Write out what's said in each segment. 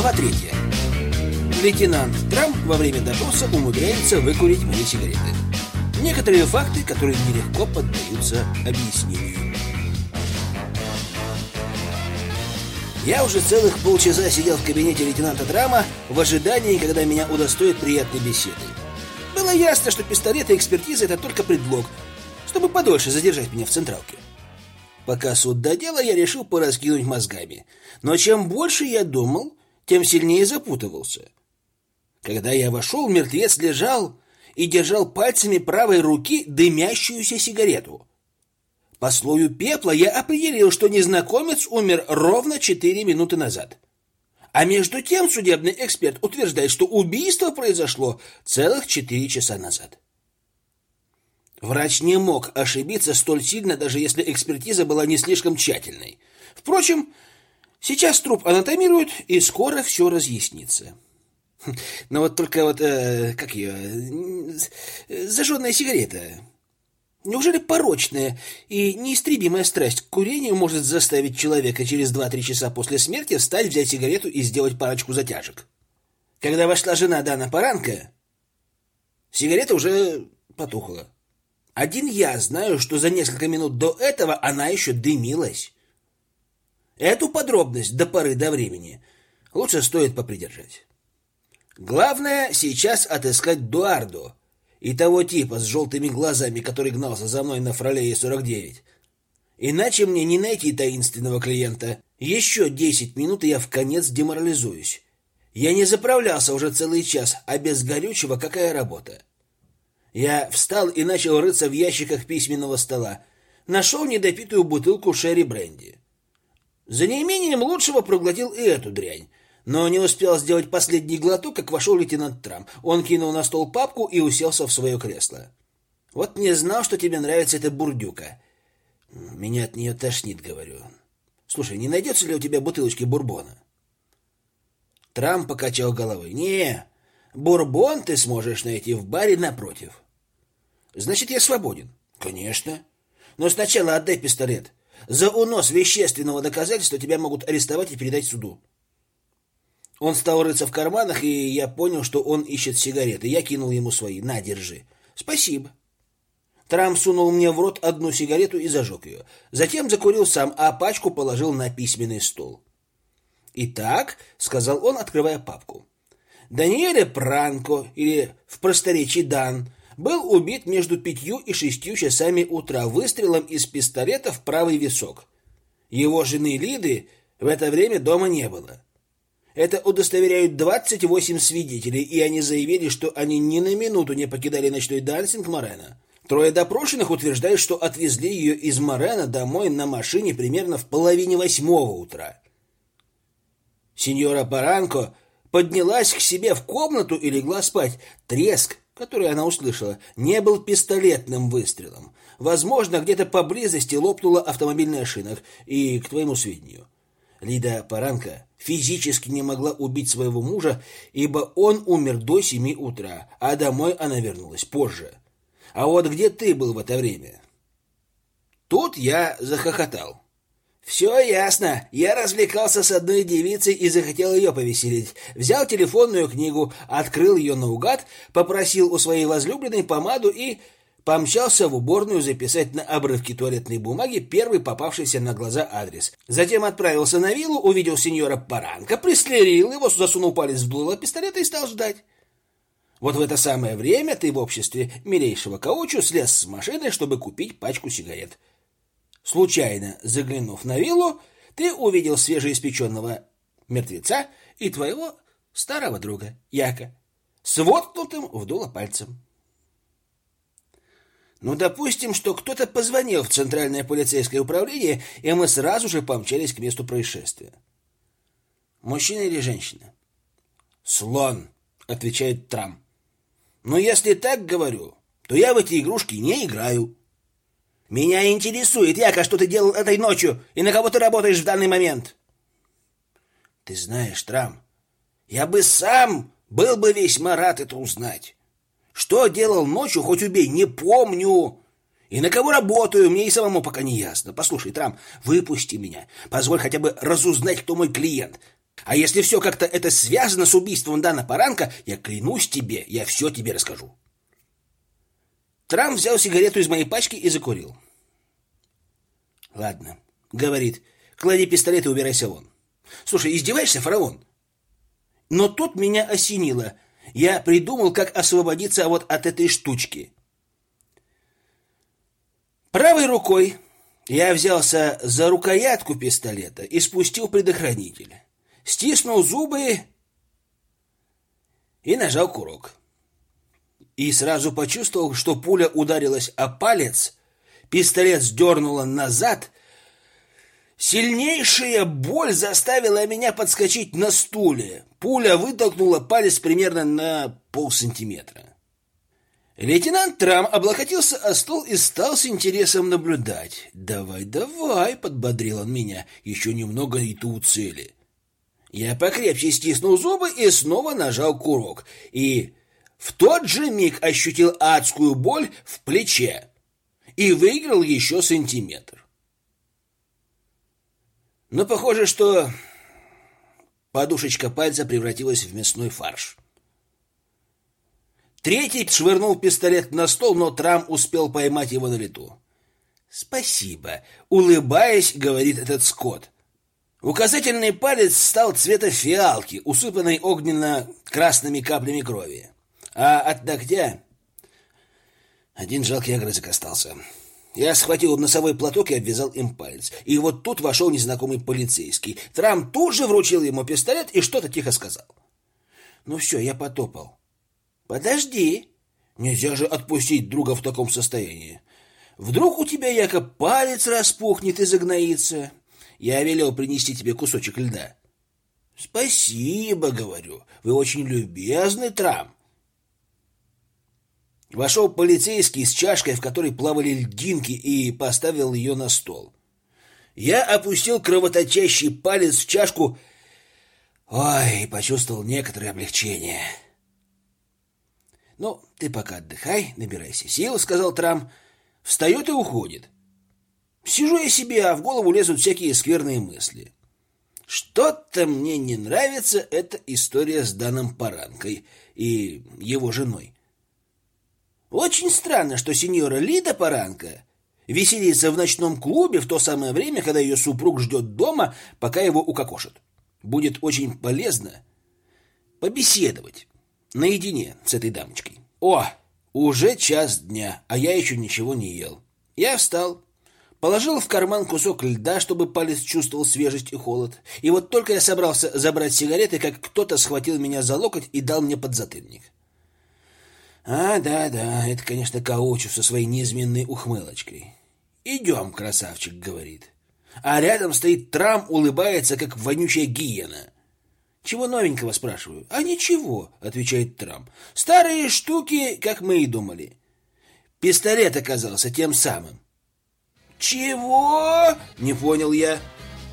Глава третья. Лейтенант Трамп во время допроса умудряется выкурить мои сигареты. Некоторые факты, которые нелегко поддаются объяснению. Я уже целых полчаса сидел в кабинете лейтенанта Трама в ожидании, когда меня удостоят приятной беседы. Было ясно, что пистолет и экспертиза — это только предлог, чтобы подольше задержать меня в Централке. Пока суд до дела, я решил пораскинуть мозгами. Но чем больше я думал, тем сильнее запутывался. Когда я вошел, мертвец лежал и держал пальцами правой руки дымящуюся сигарету. По слою пепла я определил, что незнакомец умер ровно четыре минуты назад. А между тем судебный эксперт утверждает, что убийство произошло целых четыре часа назад. Врач не мог ошибиться столь сильно, даже если экспертиза была не слишком тщательной. Впрочем, сейчас труп анатомируют, и скоро все разъяснится. Но вот только вот, э, как ее, зажженная сигарета. Неужели порочная и неистребимая страсть к курению может заставить человека через 2-3 часа после смерти встать, взять сигарету и сделать парочку затяжек? Когда вошла жена Дана Паранка, сигарета уже потухла. Один я знаю, что за несколько минут до этого она еще дымилась. Эту подробность до поры до времени лучше стоит попридержать. Главное сейчас отыскать Дуардо и того типа с желтыми глазами, который гнался за мной на Фролее 49. Иначе мне не найти таинственного клиента. Еще десять минут, и я в конец деморализуюсь. Я не заправлялся уже целый час, а без горючего какая работа? Я встал и начал рыться в ящиках письменного стола. Нашел недопитую бутылку шерри бренди. За неимением лучшего проглотил и эту дрянь. Но не успел сделать последний глоток, как вошел лейтенант Трамп. Он кинул на стол папку и уселся в свое кресло. «Вот не знал, что тебе нравится эта бурдюка. Меня от нее тошнит, говорю. Слушай, не найдется ли у тебя бутылочки бурбона?» Трамп покачал головой. «Не, Бурбон ты сможешь найти в баре напротив. Значит, я свободен. Конечно. Но сначала отдай пистолет. За унос вещественного доказательства тебя могут арестовать и передать суду. Он стал рыться в карманах, и я понял, что он ищет сигареты. Я кинул ему свои. На, держи. Спасибо. Трамп сунул мне в рот одну сигарету и зажег ее. Затем закурил сам, а пачку положил на письменный стол. «Итак», — сказал он, открывая папку, Даниэле Пранко, или в просторечии Дан, был убит между пятью и шестью часами утра выстрелом из пистолета в правый висок. Его жены Лиды в это время дома не было. Это удостоверяют 28 свидетелей, и они заявили, что они ни на минуту не покидали ночной дансинг Морена. Трое допрошенных утверждают, что отвезли ее из Морена домой на машине примерно в половине восьмого утра. Сеньора Паранко поднялась к себе в комнату и легла спать. Треск, который она услышала, не был пистолетным выстрелом. Возможно, где-то поблизости лопнула автомобильная шина. И, к твоему сведению, Лида Паранка физически не могла убить своего мужа, ибо он умер до семи утра, а домой она вернулась позже. А вот где ты был в это время? Тут я захохотал. «Все ясно. Я развлекался с одной девицей и захотел ее повеселить. Взял телефонную книгу, открыл ее наугад, попросил у своей возлюбленной помаду и помчался в уборную записать на обрывке туалетной бумаги первый попавшийся на глаза адрес. Затем отправился на виллу, увидел сеньора Паранка, пристрелил его, засунул палец в дуло пистолета и стал ждать. Вот в это самое время ты в обществе милейшего каучу слез с машины, чтобы купить пачку сигарет. Случайно заглянув на виллу, ты увидел свежеиспеченного мертвеца и твоего старого друга Яка с воткнутым в дуло пальцем. Ну, допустим, что кто-то позвонил в Центральное полицейское управление, и мы сразу же помчались к месту происшествия. Мужчина или женщина? Слон, отвечает Трам. Но если так говорю, то я в эти игрушки не играю. Меня интересует, Яка, что ты делал этой ночью и на кого ты работаешь в данный момент. Ты знаешь, Трам, я бы сам был бы весьма рад это узнать. Что делал ночью, хоть убей, не помню. И на кого работаю, мне и самому пока не ясно. Послушай, Трам, выпусти меня. Позволь хотя бы разузнать, кто мой клиент. А если все как-то это связано с убийством Дана Паранка, я клянусь тебе, я все тебе расскажу. Трам взял сигарету из моей пачки и закурил. Ладно, говорит, клади пистолет и убирайся вон. Слушай, издеваешься, фараон? Но тут меня осенило. Я придумал, как освободиться вот от этой штучки. Правой рукой я взялся за рукоятку пистолета и спустил предохранитель. Стиснул зубы и нажал курок. И сразу почувствовал, что пуля ударилась о палец, пистолет сдернуло назад. Сильнейшая боль заставила меня подскочить на стуле. Пуля вытолкнула палец примерно на полсантиметра. Лейтенант Трам облокотился о стол и стал с интересом наблюдать. «Давай, давай», — подбодрил он меня, — «еще немного и ты у цели». Я покрепче стиснул зубы и снова нажал курок. И в тот же миг ощутил адскую боль в плече и выиграл еще сантиметр. Но похоже, что подушечка пальца превратилась в мясной фарш. Третий швырнул пистолет на стол, но Трам успел поймать его на лету. «Спасибо», — улыбаясь, говорит этот скот. Указательный палец стал цвета фиалки, усыпанной огненно-красными каплями крови. А от ногтя один жалкий огрызок остался. Я схватил носовой платок и обвязал им палец. И вот тут вошел незнакомый полицейский. Трам тут же вручил ему пистолет и что-то тихо сказал. Ну все, я потопал. Подожди. Нельзя же отпустить друга в таком состоянии. Вдруг у тебя якобы палец распухнет и загноится. Я велел принести тебе кусочек льда. Спасибо, говорю. Вы очень любезный, Трам. Вошел полицейский с чашкой, в которой плавали льдинки, и поставил ее на стол. Я опустил кровоточащий палец в чашку, ой, почувствовал некоторое облегчение. «Ну, ты пока отдыхай, набирайся сил», — сказал Трам. Встает и уходит. Сижу я себе, а в голову лезут всякие скверные мысли. Что-то мне не нравится эта история с Даном Паранкой и его женой. Очень странно, что сеньора Лида Паранка веселится в ночном клубе в то самое время, когда ее супруг ждет дома, пока его укокошат. Будет очень полезно побеседовать наедине с этой дамочкой. О, уже час дня, а я еще ничего не ел. Я встал, положил в карман кусок льда, чтобы палец чувствовал свежесть и холод. И вот только я собрался забрать сигареты, как кто-то схватил меня за локоть и дал мне подзатыльник. А, да-да, это, конечно, Каучу со своей неизменной ухмылочкой. «Идем, красавчик», — говорит. А рядом стоит Трам, улыбается, как вонючая гиена. «Чего новенького?» — спрашиваю. «А ничего», — отвечает Трамп. «Старые штуки, как мы и думали». Пистолет оказался тем самым. «Чего?» — не понял я.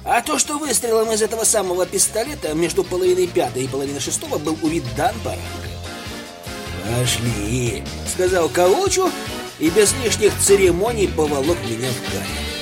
А то, что выстрелом из этого самого пистолета между половиной пятой и половиной шестого был убит Дан. «Пошли», — сказал Каучу и без лишних церемоний поволок меня в камеру.